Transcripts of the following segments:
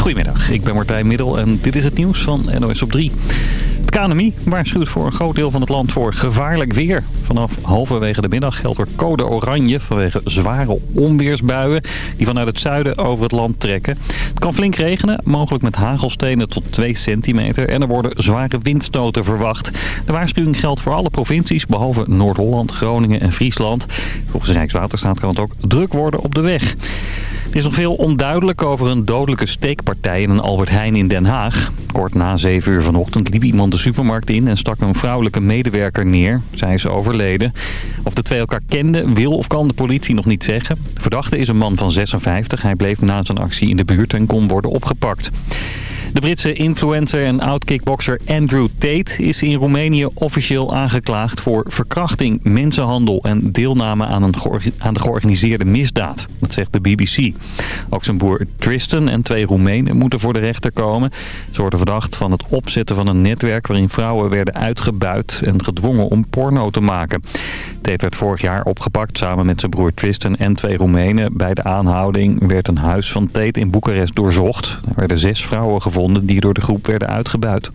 Goedemiddag, ik ben Martijn Middel en dit is het nieuws van NOS op 3. Het KNMI waarschuwt voor een groot deel van het land voor gevaarlijk weer. Vanaf halverwege de middag geldt er code oranje vanwege zware onweersbuien die vanuit het zuiden over het land trekken. Het kan flink regenen, mogelijk met hagelstenen tot 2 centimeter en er worden zware windstoten verwacht. De waarschuwing geldt voor alle provincies behalve Noord-Holland, Groningen en Friesland. Volgens Rijkswaterstaat kan het ook druk worden op de weg. Er is nog veel onduidelijk over een dodelijke steekpartij in een Albert Heijn in Den Haag. Kort na 7 uur vanochtend liep iemand de supermarkt in en stak een vrouwelijke medewerker neer. Zij is overleden. Of de twee elkaar kenden, wil of kan de politie nog niet zeggen. De verdachte is een man van 56. Hij bleef na zijn actie in de buurt en kon worden opgepakt. De Britse influencer en oud-kickbokser Andrew Tate is in Roemenië officieel aangeklaagd voor verkrachting, mensenhandel en deelname aan, een aan de georganiseerde misdaad. Dat zegt de BBC. Ook zijn broer Tristan en twee Roemenen moeten voor de rechter komen. Ze worden verdacht van het opzetten van een netwerk waarin vrouwen werden uitgebuit en gedwongen om porno te maken. Tate werd vorig jaar opgepakt samen met zijn broer Tristan en twee Roemenen. Bij de aanhouding werd een huis van Tate in Boekarest doorzocht. Er werden zes vrouwen gevonden die door de groep werden uitgebuit.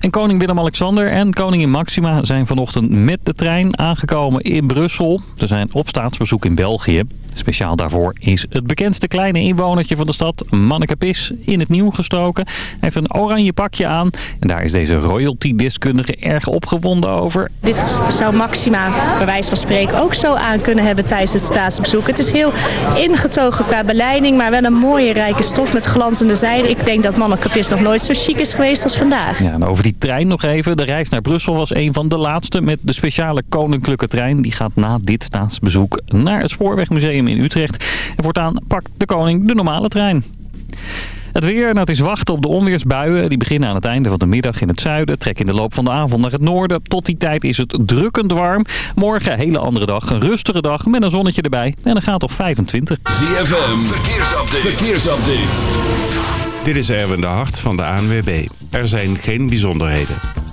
En koning Willem-Alexander en koningin Maxima zijn vanochtend met de trein aangekomen in Brussel. Ze zijn op staatsbezoek in België. Speciaal daarvoor is het bekendste kleine inwonertje van de stad, Manneke Pis, in het nieuw gestoken. Hij heeft een oranje pakje aan en daar is deze royalty-deskundige erg opgewonden over. Dit zou Maxima, bij wijze van spreken, ook zo aan kunnen hebben tijdens het staatsbezoek. Het is heel ingetogen qua beleiding, maar wel een mooie rijke stof met glanzende zijde. Ik denk dat Manneke Pis nog nooit zo chic is geweest als vandaag. Ja, en over die trein nog even. De reis naar Brussel was een van de laatste met de speciale koninklijke trein. Die gaat na dit staatsbezoek naar het Spoorwegmuseum in Utrecht. En voortaan pakt de koning de normale trein. Het weer, nou, het is wachten op de onweersbuien. Die beginnen aan het einde van de middag in het zuiden. Trekken in de loop van de avond naar het noorden. Tot die tijd is het drukkend warm. Morgen een hele andere dag. Een rustige dag met een zonnetje erbij. En dan gaat op 25. ZFM, verkeersupdate. verkeersupdate. Dit is Erwin de Hart van de ANWB. Er zijn geen bijzonderheden.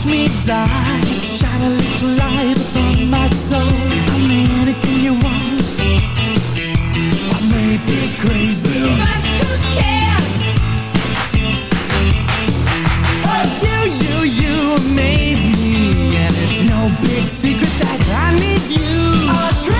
Watch me die. Shine a little light upon my soul. I'm anything you want. I may be crazy, but who cares? Oh, you, you, you amaze me, and it's no big secret that I need you.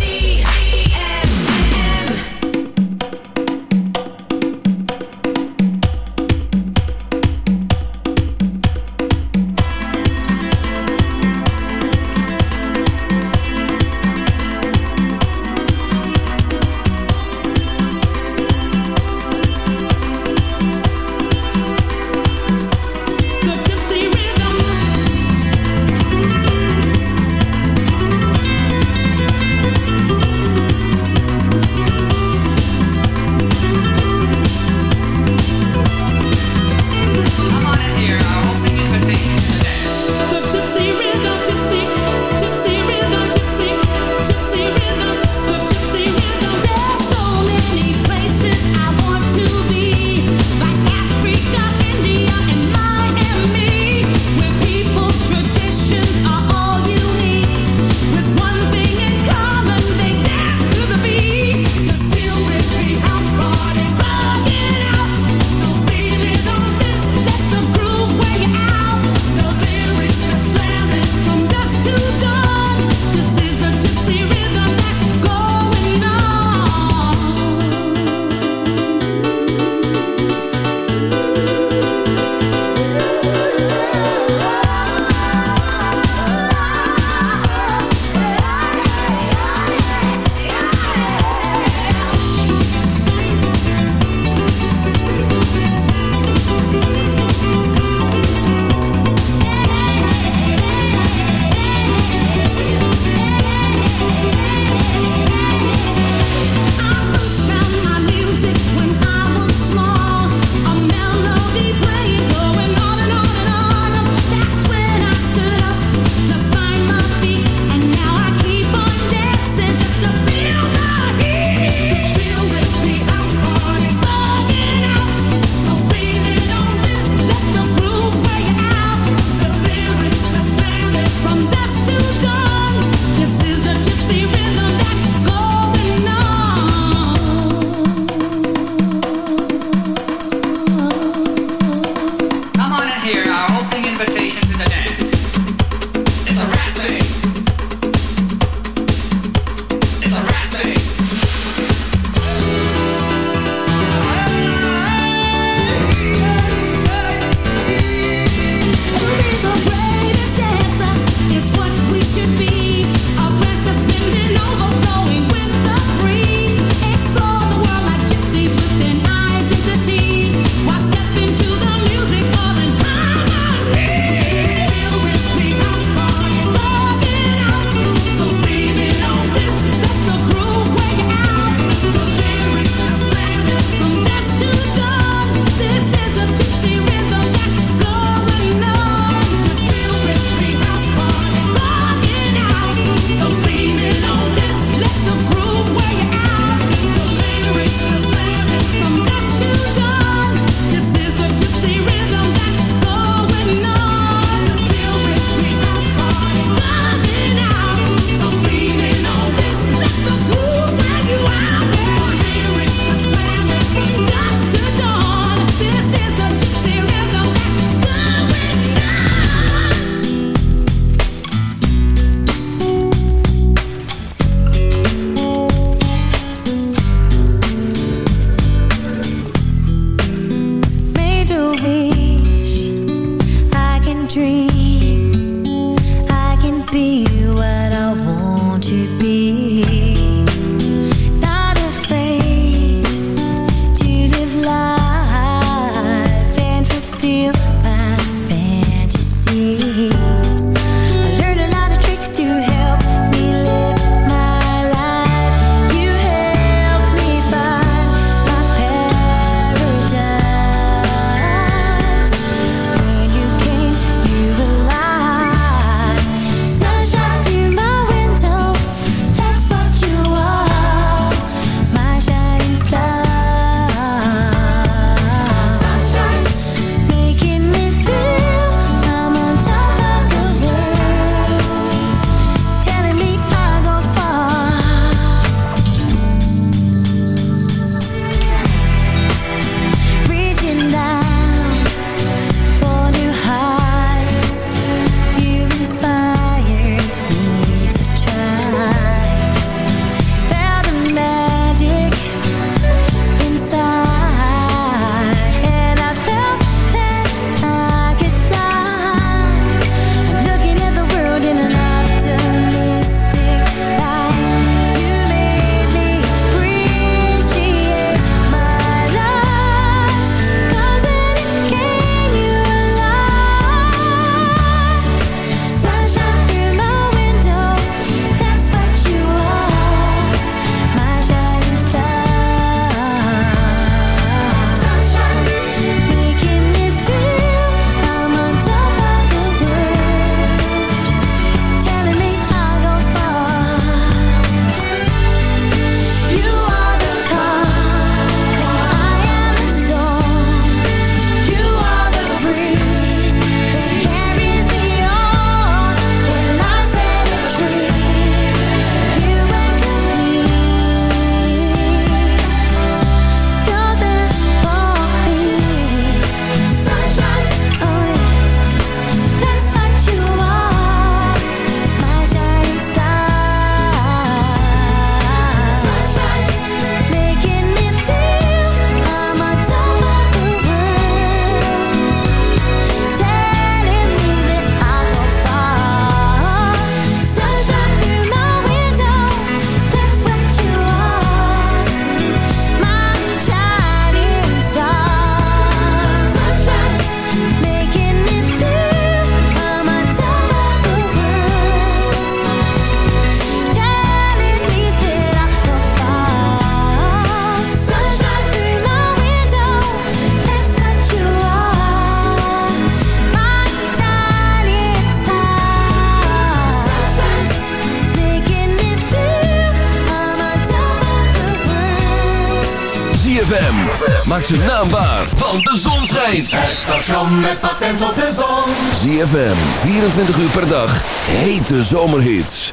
maakt zijn naam waar. Want de zon schijnt. Het station met patent op de zon. ZFM, 24 uur per dag. Hete zomerhits.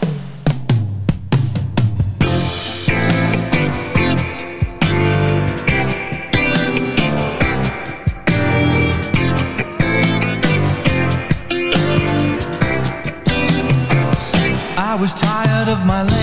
I was tired of my life.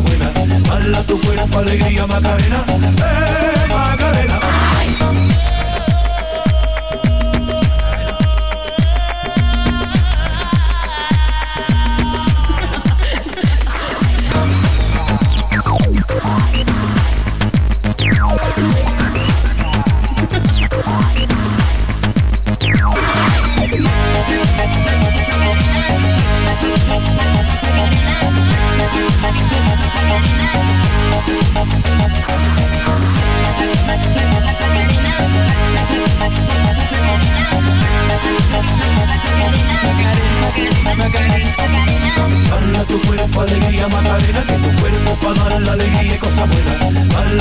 Buenas. Dala tu cuerpo alegría Macarena, eh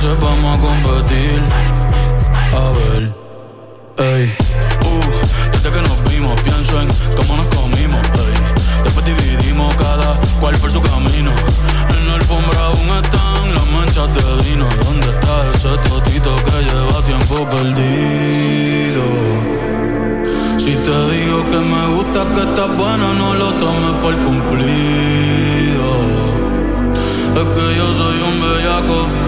Entonces vamos a competir. A ver, ey. Uh, desde que nos vimos, pienso en cómo nos comimos, ey. Después dividimos cada cual por su camino. En la alfombra aún están las manchas de vino. ¿Dónde está ese totito que lleva tiempo perdido? Si te digo que me gusta, que estás buena, no lo tomes por cumplido. Es que yo soy un bellaco,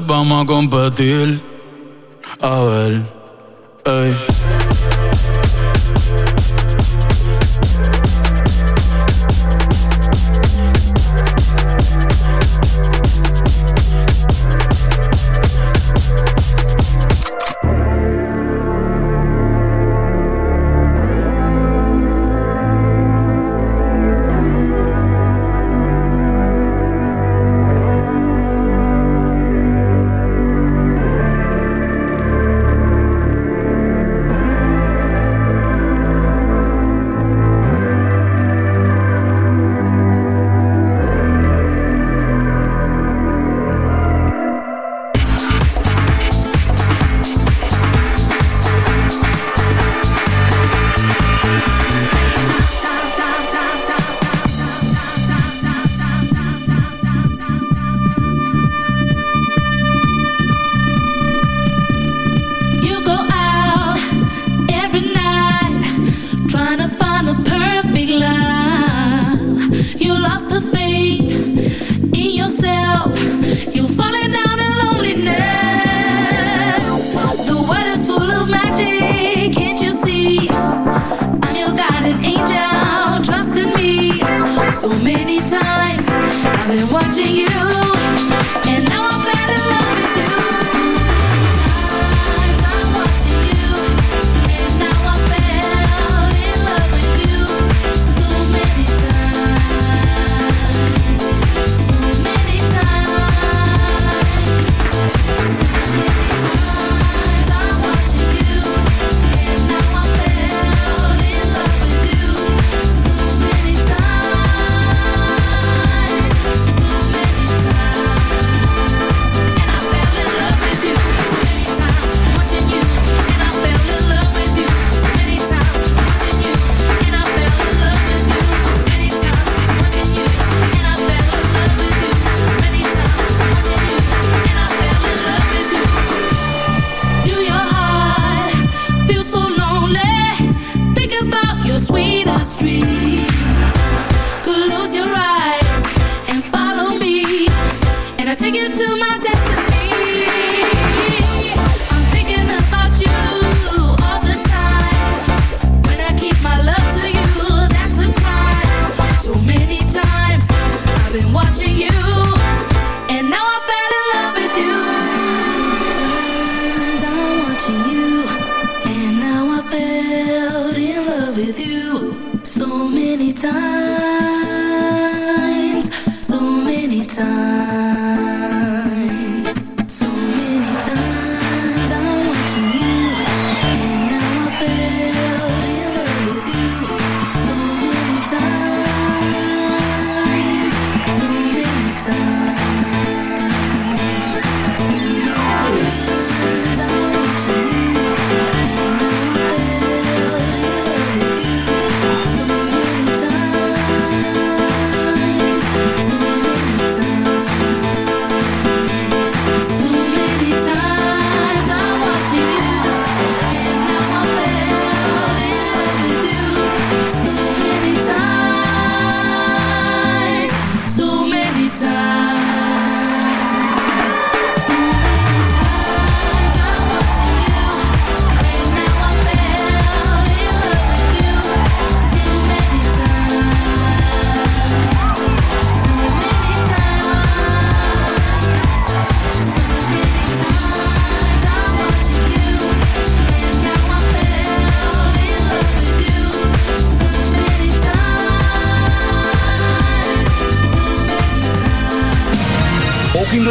Vamos a competir. A ver, ey.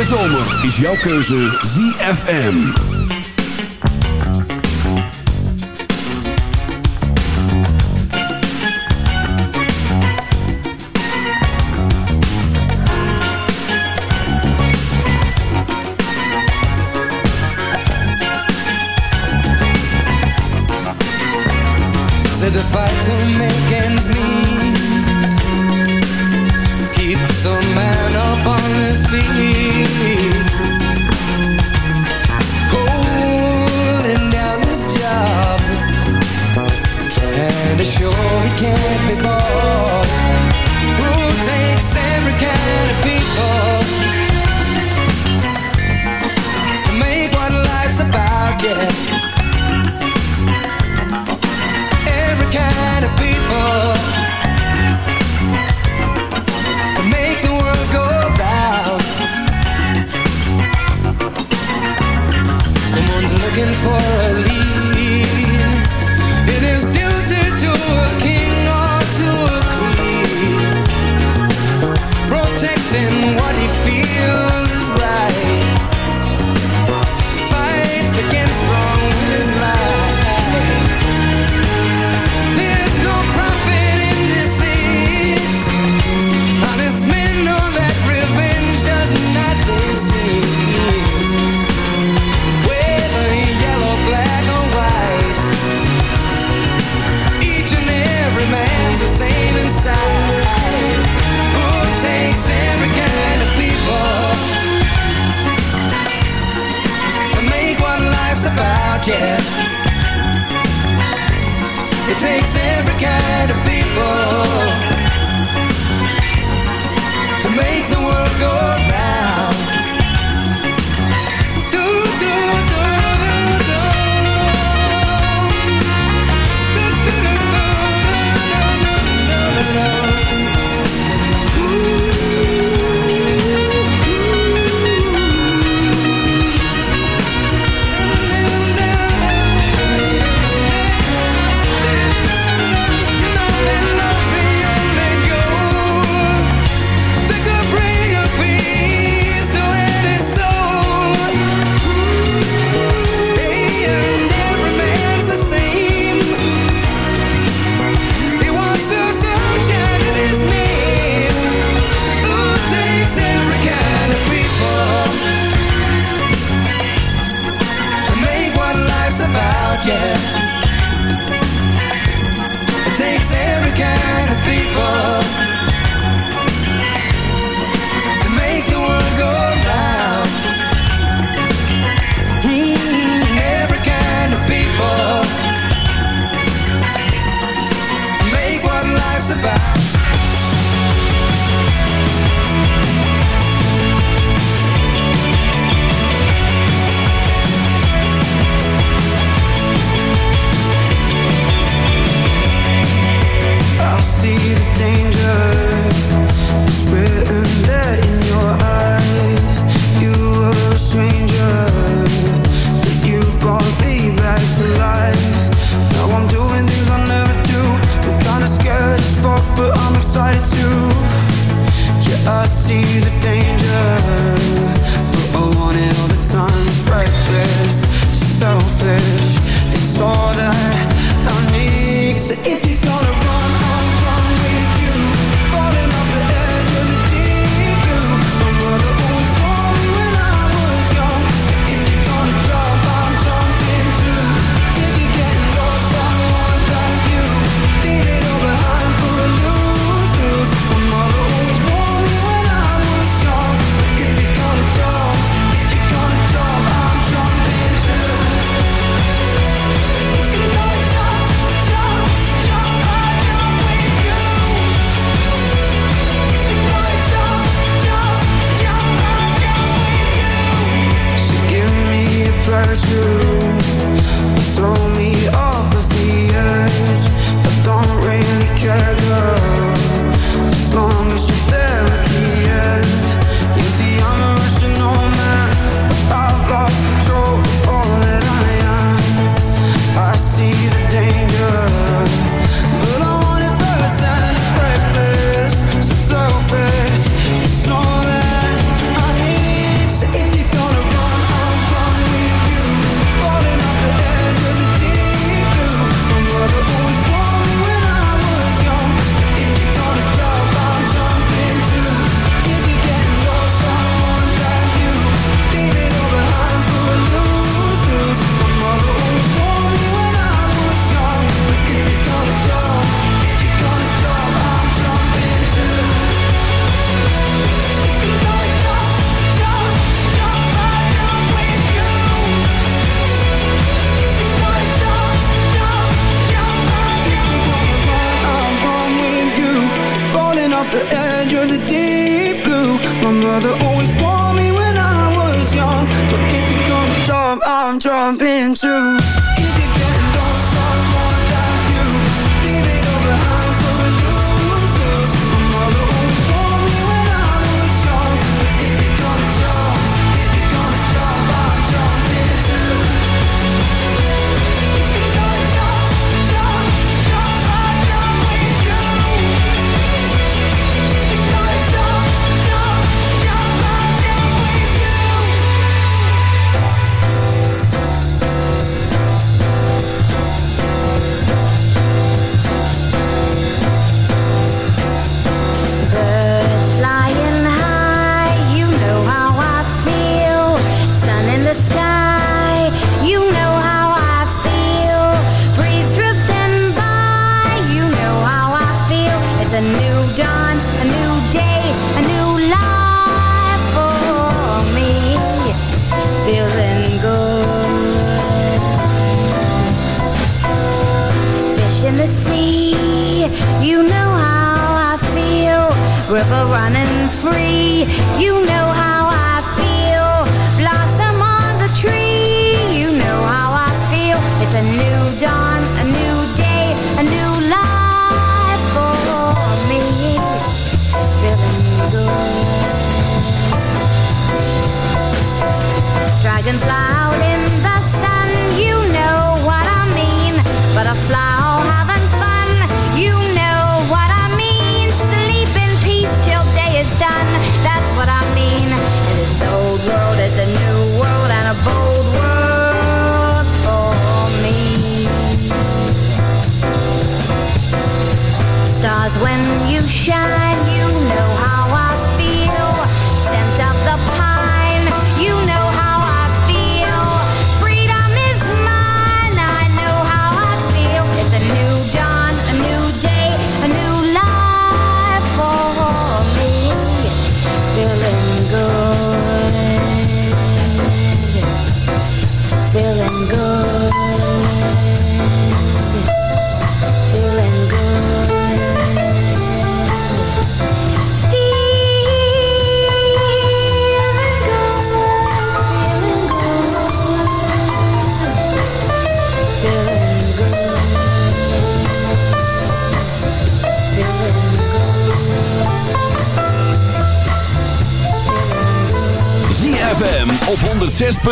de zomer is jouw keuze ZFM. Said the fight to make ends meet night decided to Yeah, I see the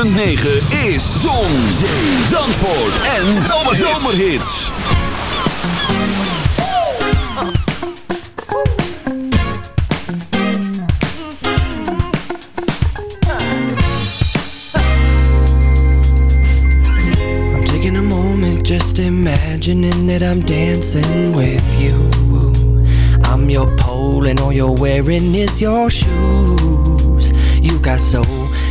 106.9 is Zon, Zee, Zandvoort en Zomerhits. I'm taking a moment just imagining that I'm dancing with you. I'm your pole and all you're wearing is your shoes. You got soul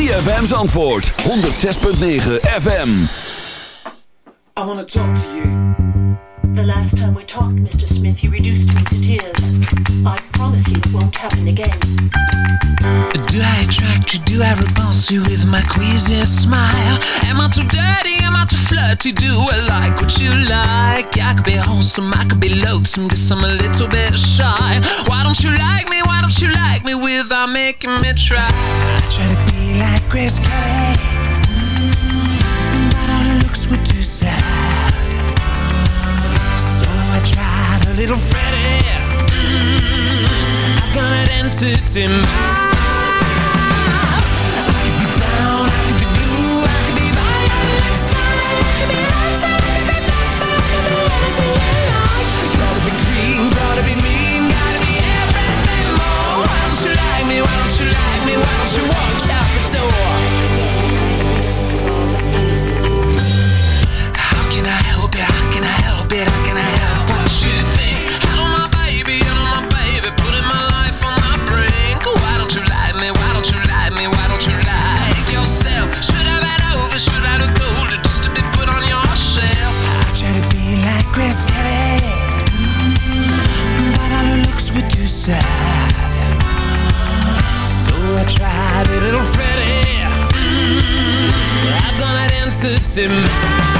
ZFM's antwoord 106.9 FM. I wanna talk to you. The last time we talked, Mr. Smith, you reduced me to tears. I promise you it won't happen again. Do I attract you? Do I repulse you with my queasy smile? Am I too dirty? Am I too flirty? Do I like what you like? I could be wholesome, I could be loathsome, guess I'm a little bit shy. Why don't you like me? Don't you like me without making me try? I try to be like Grace Kelly, mm, but all her looks were too sad. So I tried a little Freddie. Mm, I've got an entity mind. to